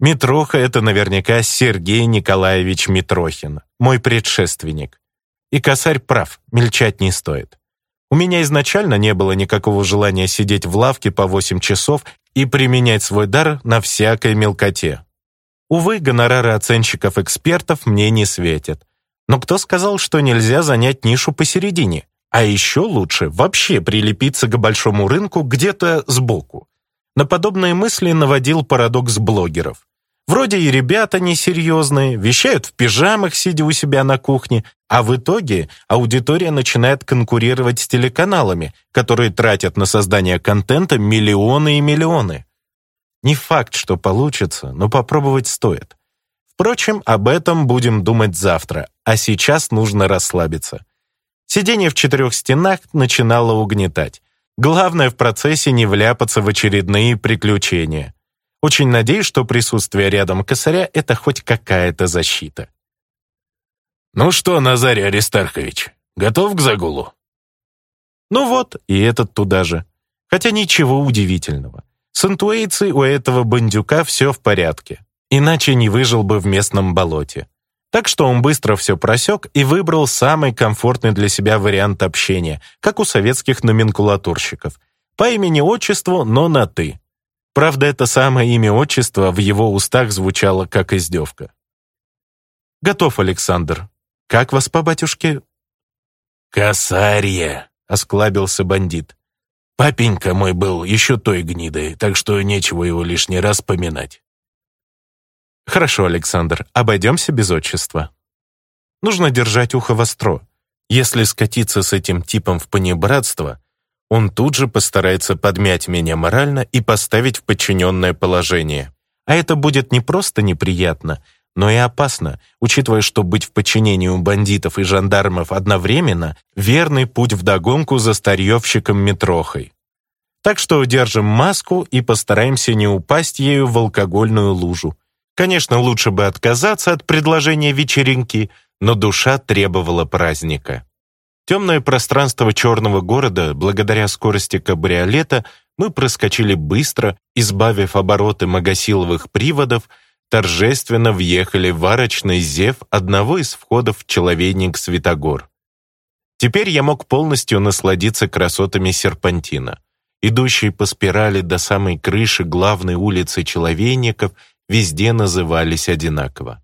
Митроха — это наверняка Сергей Николаевич Митрохин, мой предшественник. И косарь прав, мельчать не стоит. У меня изначально не было никакого желания сидеть в лавке по 8 часов и применять свой дар на всякой мелкоте. Увы, гонорары оценщиков-экспертов мне не светят. Но кто сказал, что нельзя занять нишу посередине? А еще лучше вообще прилепиться к большому рынку где-то сбоку. На подобные мысли наводил парадокс блогеров. Вроде и ребята несерьезные, вещают в пижамах, сидя у себя на кухне, а в итоге аудитория начинает конкурировать с телеканалами, которые тратят на создание контента миллионы и миллионы. Не факт, что получится, но попробовать стоит. Впрочем, об этом будем думать завтра, а сейчас нужно расслабиться. Сидение в четырех стенах начинало угнетать. Главное в процессе не вляпаться в очередные приключения. Очень надеюсь, что присутствие рядом косаря — это хоть какая-то защита. «Ну что, Назарий Аристархович, готов к загулу?» Ну вот, и этот туда же. Хотя ничего удивительного. С интуицией у этого бандюка все в порядке. Иначе не выжил бы в местном болоте. Так что он быстро все просек и выбрал самый комфортный для себя вариант общения, как у советских номенклатурщиков. По имени-отчеству, но на «ты». Правда, это самое имя-отчество в его устах звучало как издевка. «Готов, Александр. Как вас по батюшке?» «Косарье», — осклабился бандит. «Папенька мой был еще той гнидой, так что нечего его лишний раз поминать». Хорошо, Александр, обойдемся без отчества. Нужно держать ухо востро. Если скатиться с этим типом в понебратство, он тут же постарается подмять меня морально и поставить в подчиненное положение. А это будет не просто неприятно, но и опасно, учитывая, что быть в подчинении у бандитов и жандармов одновременно — верный путь вдогонку за старьевщиком-метрохой. Так что держим маску и постараемся не упасть ею в алкогольную лужу. Конечно, лучше бы отказаться от предложения вечеринки, но душа требовала праздника. Темное пространство черного города, благодаря скорости кабриолета, мы проскочили быстро, избавив обороты магосиловых приводов, торжественно въехали в арочный зев одного из входов в человейник Святогор. Теперь я мог полностью насладиться красотами серпантина. Идущий по спирали до самой крыши главной улицы Человейников – везде назывались одинаково.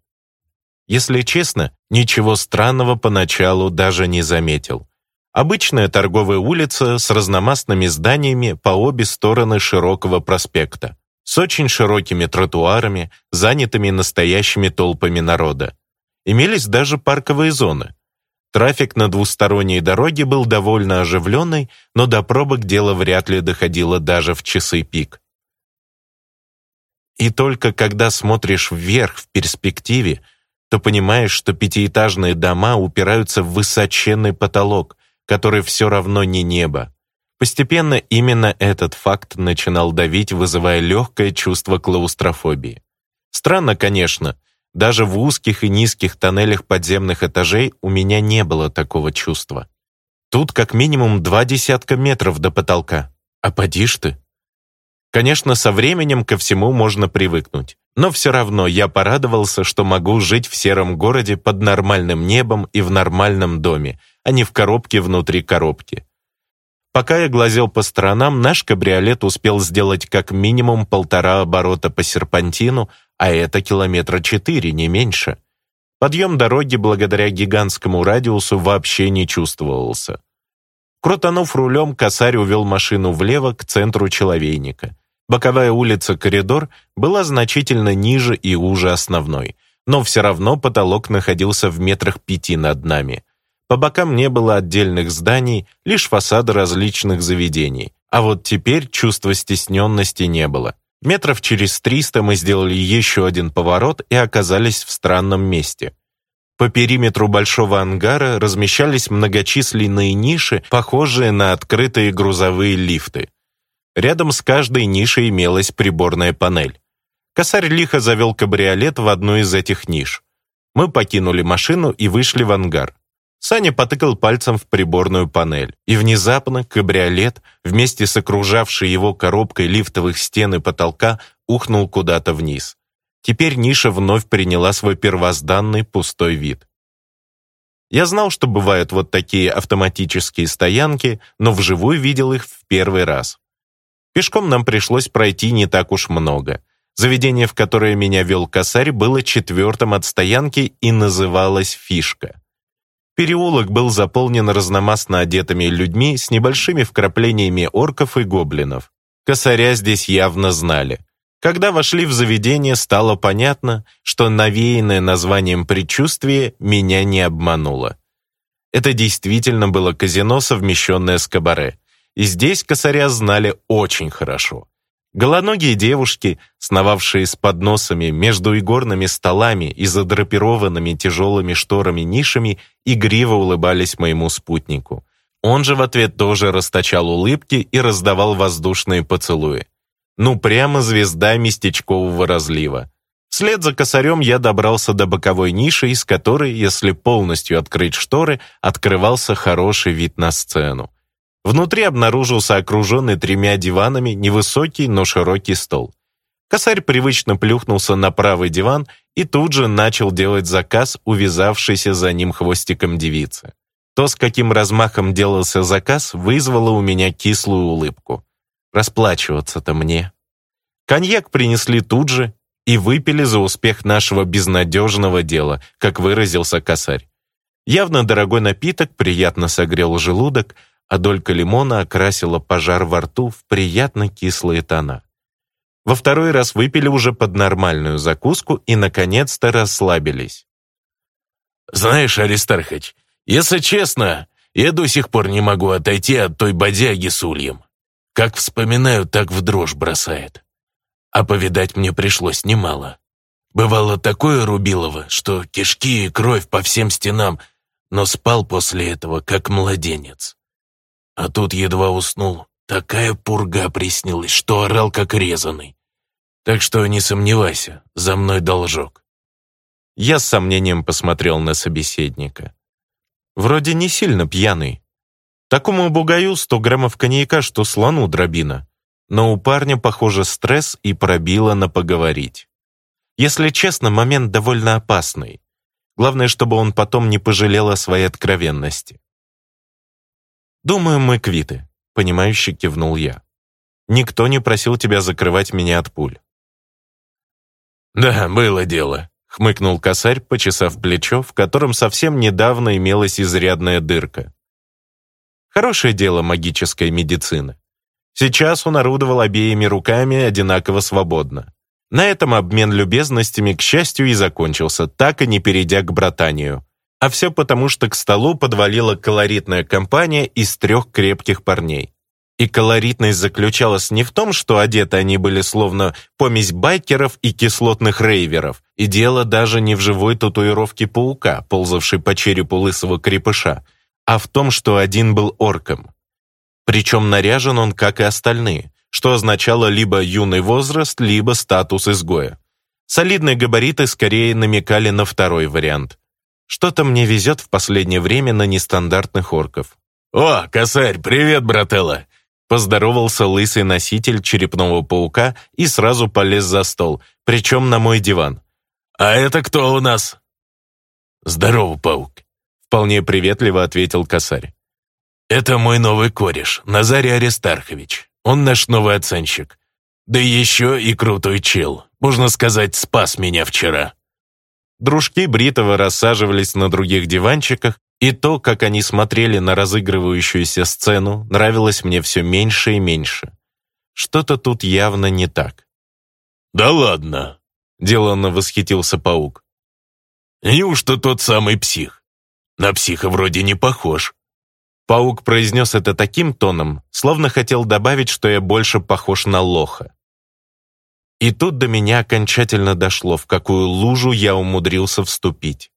Если честно, ничего странного поначалу даже не заметил. Обычная торговая улица с разномастными зданиями по обе стороны широкого проспекта, с очень широкими тротуарами, занятыми настоящими толпами народа. Имелись даже парковые зоны. Трафик на двусторонней дороге был довольно оживленный, но до пробок дело вряд ли доходило даже в часы пик. И только когда смотришь вверх в перспективе, то понимаешь, что пятиэтажные дома упираются в высоченный потолок, который все равно не небо. Постепенно именно этот факт начинал давить, вызывая легкое чувство клаустрофобии. Странно, конечно, даже в узких и низких тоннелях подземных этажей у меня не было такого чувства. Тут как минимум два десятка метров до потолка. А поди ты. Конечно, со временем ко всему можно привыкнуть. Но все равно я порадовался, что могу жить в сером городе под нормальным небом и в нормальном доме, а не в коробке внутри коробки. Пока я глазел по сторонам, наш кабриолет успел сделать как минимум полтора оборота по серпантину, а это километра четыре, не меньше. Подъем дороги благодаря гигантскому радиусу вообще не чувствовался. Крутанув рулем, косарь увел машину влево к центру человейника. Боковая улица «Коридор» была значительно ниже и уже основной, но все равно потолок находился в метрах пяти над нами. По бокам не было отдельных зданий, лишь фасады различных заведений. А вот теперь чувства стесненности не было. Метров через триста мы сделали еще один поворот и оказались в странном месте. По периметру большого ангара размещались многочисленные ниши, похожие на открытые грузовые лифты. Рядом с каждой нишей имелась приборная панель. Косарь лихо завел кабриолет в одну из этих ниш. Мы покинули машину и вышли в ангар. Саня потыкал пальцем в приборную панель, и внезапно кабриолет, вместе с окружавшей его коробкой лифтовых стен и потолка, ухнул куда-то вниз. Теперь ниша вновь приняла свой первозданный пустой вид. Я знал, что бывают вот такие автоматические стоянки, но вживую видел их в первый раз. Пешком нам пришлось пройти не так уж много. Заведение, в которое меня вел косарь, было четвертым от стоянки и называлось «Фишка». Переулок был заполнен разномастно одетыми людьми с небольшими вкраплениями орков и гоблинов. Косаря здесь явно знали. Когда вошли в заведение, стало понятно, что навеянное названием предчувствие меня не обмануло. Это действительно было казино, совмещенное с кабаре и здесь косаря знали очень хорошо. Голоногие девушки, сновавшие с подносами между игорными столами и задрапированными тяжелыми шторами нишами, игриво улыбались моему спутнику. Он же в ответ тоже расточал улыбки и раздавал воздушные поцелуи. Ну, прямо звезда местечкового разлива. Вслед за косарем я добрался до боковой ниши, из которой, если полностью открыть шторы, открывался хороший вид на сцену. Внутри обнаружился окруженный тремя диванами невысокий, но широкий стол. Косарь привычно плюхнулся на правый диван и тут же начал делать заказ, увязавшийся за ним хвостиком девицы. То, с каким размахом делался заказ, вызвало у меня кислую улыбку. Расплачиваться-то мне. Коньяк принесли тут же и выпили за успех нашего безнадежного дела, как выразился косарь. Явно дорогой напиток приятно согрел желудок, а долька лимона окрасила пожар во рту в приятно кислые тона. Во второй раз выпили уже под нормальную закуску и, наконец-то, расслабились. «Знаешь, Аристархач, если честно, я до сих пор не могу отойти от той бодяги с ульем. Как вспоминаю, так в дрожь бросает. А повидать мне пришлось немало. Бывало такое рубилово, что кишки и кровь по всем стенам, но спал после этого, как младенец. А тут едва уснул. Такая пурга приснилась, что орал как резанный. Так что не сомневайся, за мной должок. Я с сомнением посмотрел на собеседника. Вроде не сильно пьяный. Такому бугаю сто граммов коньяка, что слону дробина. Но у парня, похоже, стресс и пробило на поговорить. Если честно, момент довольно опасный. Главное, чтобы он потом не пожалел о своей откровенности. «Думаю, мы квиты», — понимающе кивнул я. «Никто не просил тебя закрывать меня от пуль». «Да, было дело», — хмыкнул косарь, почесав плечо, в котором совсем недавно имелась изрядная дырка. «Хорошее дело магической медицины. Сейчас он орудовал обеими руками одинаково свободно. На этом обмен любезностями, к счастью, и закончился, так и не перейдя к братанию — а все потому, что к столу подвалила колоритная компания из трех крепких парней. И колоритность заключалась не в том, что одеты они были словно помесь байкеров и кислотных рейверов, и дело даже не в живой татуировке паука, ползавшей по черепу лысого крепыша, а в том, что один был орком. Причем наряжен он, как и остальные, что означало либо юный возраст, либо статус изгоя. Солидные габариты скорее намекали на второй вариант. Что-то мне везет в последнее время на нестандартных орков. «О, косарь, привет, брателла!» Поздоровался лысый носитель черепного паука и сразу полез за стол, причем на мой диван. «А это кто у нас?» «Здорово, паук», — вполне приветливо ответил косарь. «Это мой новый кореш, Назарий Аристархович. Он наш новый оценщик. Да еще и крутой чел. Можно сказать, спас меня вчера». Дружки Бритова рассаживались на других диванчиках, и то, как они смотрели на разыгрывающуюся сцену, нравилось мне все меньше и меньше. Что-то тут явно не так. «Да ладно!» — деланно восхитился паук. «Неужто тот самый псих? На психа вроде не похож». Паук произнес это таким тоном, словно хотел добавить, что я больше похож на лоха. И тут до меня окончательно дошло, в какую лужу я умудрился вступить.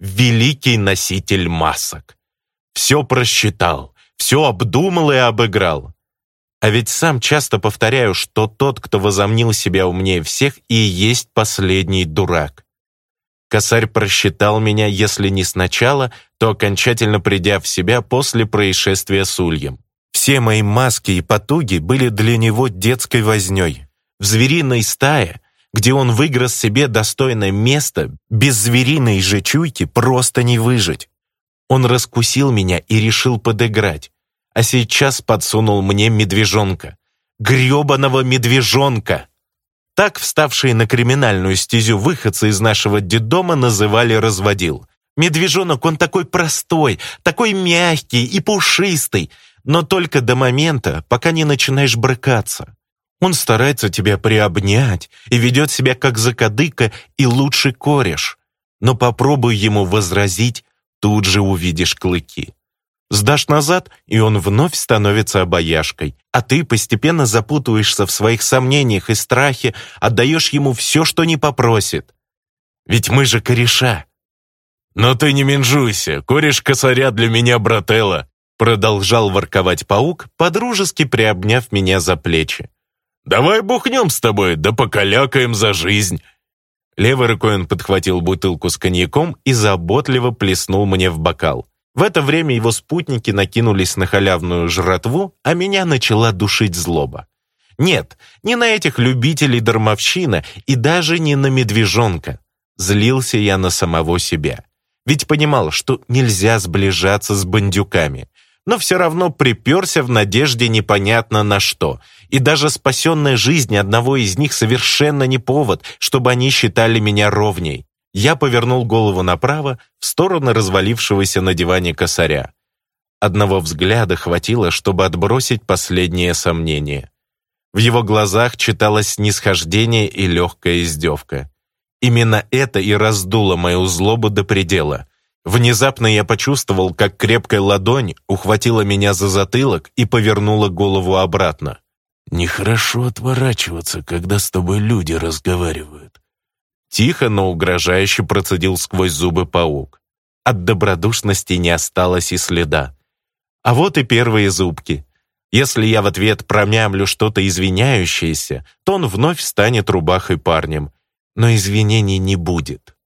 Великий носитель масок. Все просчитал, все обдумал и обыграл. А ведь сам часто повторяю, что тот, кто возомнил себя умнее всех, и есть последний дурак. Косарь просчитал меня, если не сначала, то окончательно придя в себя после происшествия с Ульем. Все мои маски и потуги были для него детской вознёй в звериной стае, где он выиграл себе достойное место, без звериной же чуйки просто не выжить. Он раскусил меня и решил подыграть, а сейчас подсунул мне медвежонка. грёбаного медвежонка! Так вставшие на криминальную стезю выходцы из нашего детдома называли «разводил». Медвежонок, он такой простой, такой мягкий и пушистый, но только до момента, пока не начинаешь брыкаться. Он старается тебя приобнять и ведет себя как закадыка и лучший кореш. Но попробуй ему возразить, тут же увидишь клыки. Сдашь назад, и он вновь становится обаяшкой, а ты постепенно запутываешься в своих сомнениях и страхе, отдаешь ему все, что не попросит. Ведь мы же кореша. «Но ты не менжуйся, кореш косаря для меня брателла», продолжал ворковать паук, подружески приобняв меня за плечи. Давай бухнем с тобой, да покалякаем за жизнь!» Левой рукой он подхватил бутылку с коньяком и заботливо плеснул мне в бокал. В это время его спутники накинулись на халявную жратву, а меня начала душить злоба. Нет, не на этих любителей дармовщина и даже не на медвежонка. Злился я на самого себя. Ведь понимал, что нельзя сближаться с бандюками но все равно приперся в надежде непонятно на что. И даже спасенная жизнь одного из них совершенно не повод, чтобы они считали меня ровней. Я повернул голову направо, в сторону развалившегося на диване косаря. Одного взгляда хватило, чтобы отбросить последние сомнения. В его глазах читалось снисхождение и легкая издевка. Именно это и раздуло мою злобу до предела. Внезапно я почувствовал, как крепкая ладонь ухватила меня за затылок и повернула голову обратно. «Нехорошо отворачиваться, когда с тобой люди разговаривают». Тихо, но угрожающе процедил сквозь зубы паук. От добродушности не осталось и следа. А вот и первые зубки. Если я в ответ промямлю что-то извиняющееся, то он вновь станет рубахой парнем. Но извинений не будет.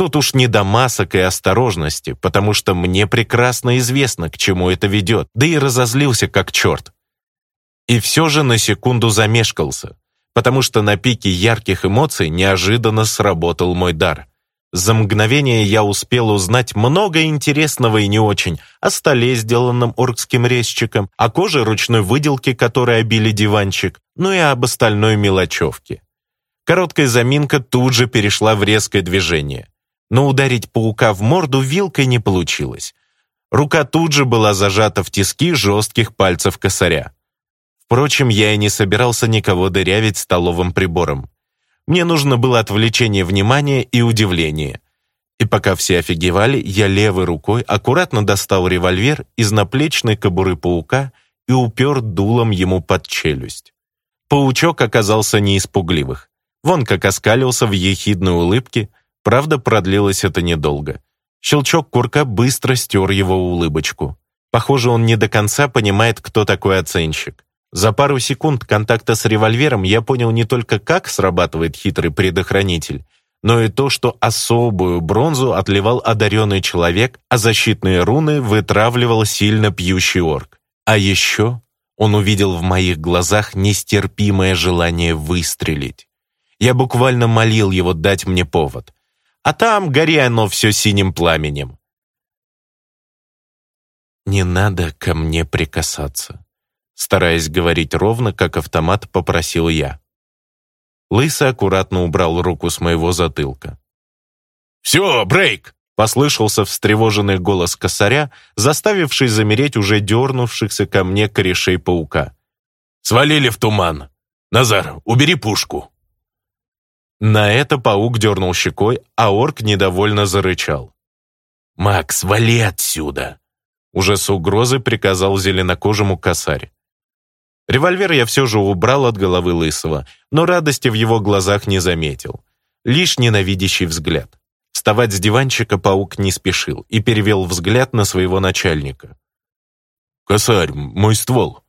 Тут уж не до масок и осторожности, потому что мне прекрасно известно, к чему это ведет, да и разозлился как черт. И все же на секунду замешкался, потому что на пике ярких эмоций неожиданно сработал мой дар. За мгновение я успел узнать много интересного и не очень о столе, сделанном оркским резчиком, о коже ручной выделки, которой обили диванчик, ну и об остальной мелочевке. Короткая заминка тут же перешла в резкое движение но ударить паука в морду вилкой не получилось. Рука тут же была зажата в тиски жестких пальцев косаря. Впрочем, я и не собирался никого дырявить столовым прибором. Мне нужно было отвлечение внимания и удивление. И пока все офигевали, я левой рукой аккуратно достал револьвер из наплечной кобуры паука и упер дулом ему под челюсть. Паучок оказался не испугливых. Вон как оскалился в ехидной улыбке, Правда, продлилось это недолго. Щелчок курка быстро стер его улыбочку. Похоже, он не до конца понимает, кто такой оценщик. За пару секунд контакта с револьвером я понял не только, как срабатывает хитрый предохранитель, но и то, что особую бронзу отливал одаренный человек, а защитные руны вытравливал сильно пьющий орк. А еще он увидел в моих глазах нестерпимое желание выстрелить. Я буквально молил его дать мне повод а там гори оно все синим пламенем. «Не надо ко мне прикасаться», стараясь говорить ровно, как автомат попросил я. Лысый аккуратно убрал руку с моего затылка. «Все, брейк!» — послышался встревоженный голос косаря, заставивший замереть уже дернувшихся ко мне корешей паука. «Свалили в туман! Назар, убери пушку!» На это паук дернул щекой, а орк недовольно зарычал. «Макс, вали отсюда!» Уже с угрозой приказал зеленокожему косарь. Револьвер я все же убрал от головы Лысого, но радости в его глазах не заметил. Лишь ненавидящий взгляд. Вставать с диванчика паук не спешил и перевел взгляд на своего начальника. «Косарь, мой ствол!»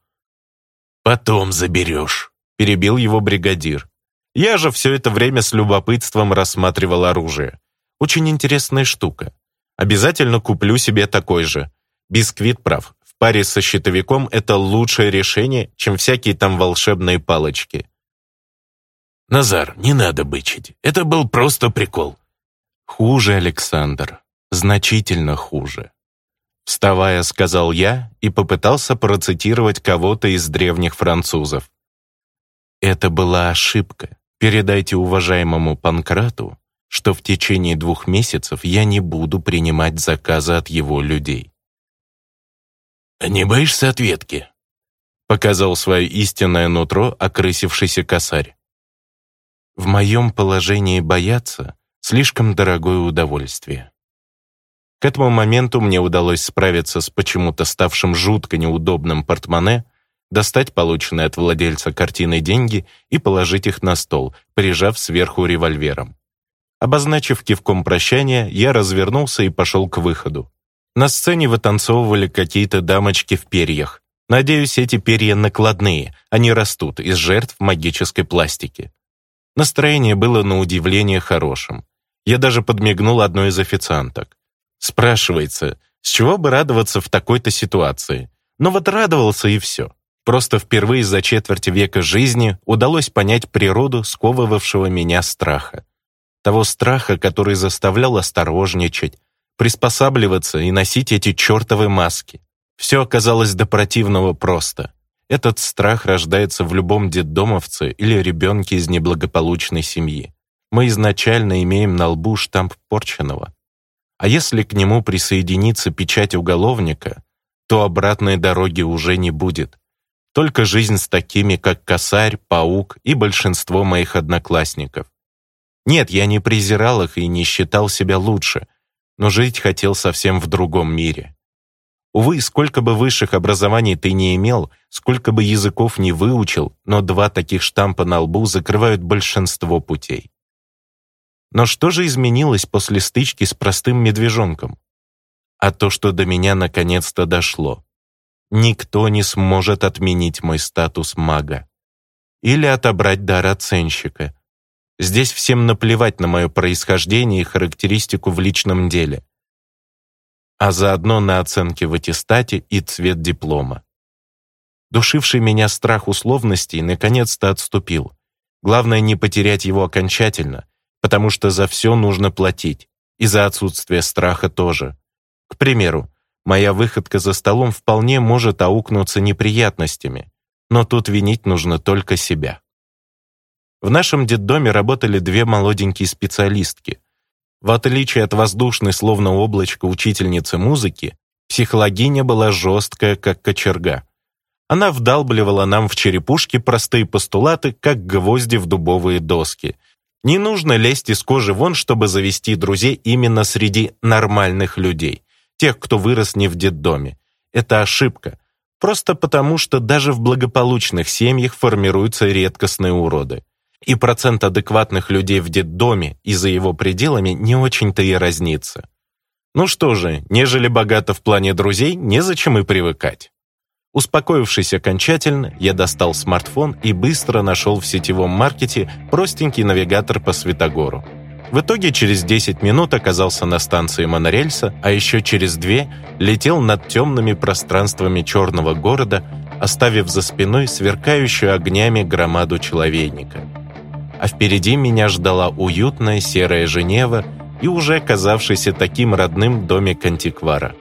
«Потом заберешь», — перебил его бригадир. Я же все это время с любопытством рассматривал оружие. Очень интересная штука. Обязательно куплю себе такой же. Бисквит прав. В паре со щитовиком это лучшее решение, чем всякие там волшебные палочки. Назар, не надо бычить. Это был просто прикол. Хуже, Александр. Значительно хуже. Вставая, сказал я и попытался процитировать кого-то из древних французов. Это была ошибка. Передайте уважаемому Панкрату, что в течение двух месяцев я не буду принимать заказы от его людей». «Не боишься ответки?» Показал свое истинное нутро окрысившийся косарь. «В моем положении бояться слишком дорогое удовольствие». К этому моменту мне удалось справиться с почему-то ставшим жутко неудобным портмоне, достать полученные от владельца картины деньги и положить их на стол, прижав сверху револьвером. Обозначив кивком прощания, я развернулся и пошел к выходу. На сцене вытанцовывали какие-то дамочки в перьях. Надеюсь, эти перья накладные, они растут из жертв магической пластики. Настроение было на удивление хорошим. Я даже подмигнул одной из официанток. Спрашивается, с чего бы радоваться в такой-то ситуации? Но вот радовался и все. Просто впервые за четверть века жизни удалось понять природу сковывавшего меня страха. Того страха, который заставлял осторожничать, приспосабливаться и носить эти чертовы маски. Все оказалось до противного просто. Этот страх рождается в любом детдомовце или ребенке из неблагополучной семьи. Мы изначально имеем на лбу штамп порченого. А если к нему присоединится печать уголовника, то обратной дороги уже не будет. Только жизнь с такими, как Косарь, Паук и большинство моих одноклассников. Нет, я не презирал их и не считал себя лучше, но жить хотел совсем в другом мире. Увы, сколько бы высших образований ты не имел, сколько бы языков не выучил, но два таких штампа на лбу закрывают большинство путей. Но что же изменилось после стычки с простым медвежонком? А то, что до меня наконец-то дошло никто не сможет отменить мой статус мага. Или отобрать дар оценщика. Здесь всем наплевать на мое происхождение и характеристику в личном деле. А заодно на оценки в аттестате и цвет диплома. Душивший меня страх условностей наконец-то отступил. Главное не потерять его окончательно, потому что за все нужно платить, и за отсутствие страха тоже. К примеру, моя выходка за столом вполне может аукнуться неприятностями, но тут винить нужно только себя. В нашем детдоме работали две молоденькие специалистки. В отличие от воздушной, словно облачко, учительницы музыки, психологиня была жесткая, как кочерга. Она вдалбливала нам в черепушки простые постулаты, как гвозди в дубовые доски. Не нужно лезть из кожи вон, чтобы завести друзей именно среди нормальных людей – тех, кто вырос не в детдоме. Это ошибка. Просто потому, что даже в благополучных семьях формируются редкостные уроды. И процент адекватных людей в детдоме и за его пределами не очень-то и разнится. Ну что же, нежели богато в плане друзей, незачем и привыкать. Успокоившись окончательно, я достал смартфон и быстро нашел в сетевом маркете простенький навигатор по Светогору. В итоге через 10 минут оказался на станции монорельса, а еще через две летел над темными пространствами черного города, оставив за спиной сверкающую огнями громаду человейника. А впереди меня ждала уютная серая Женева и уже казавшийся таким родным домик антиквара.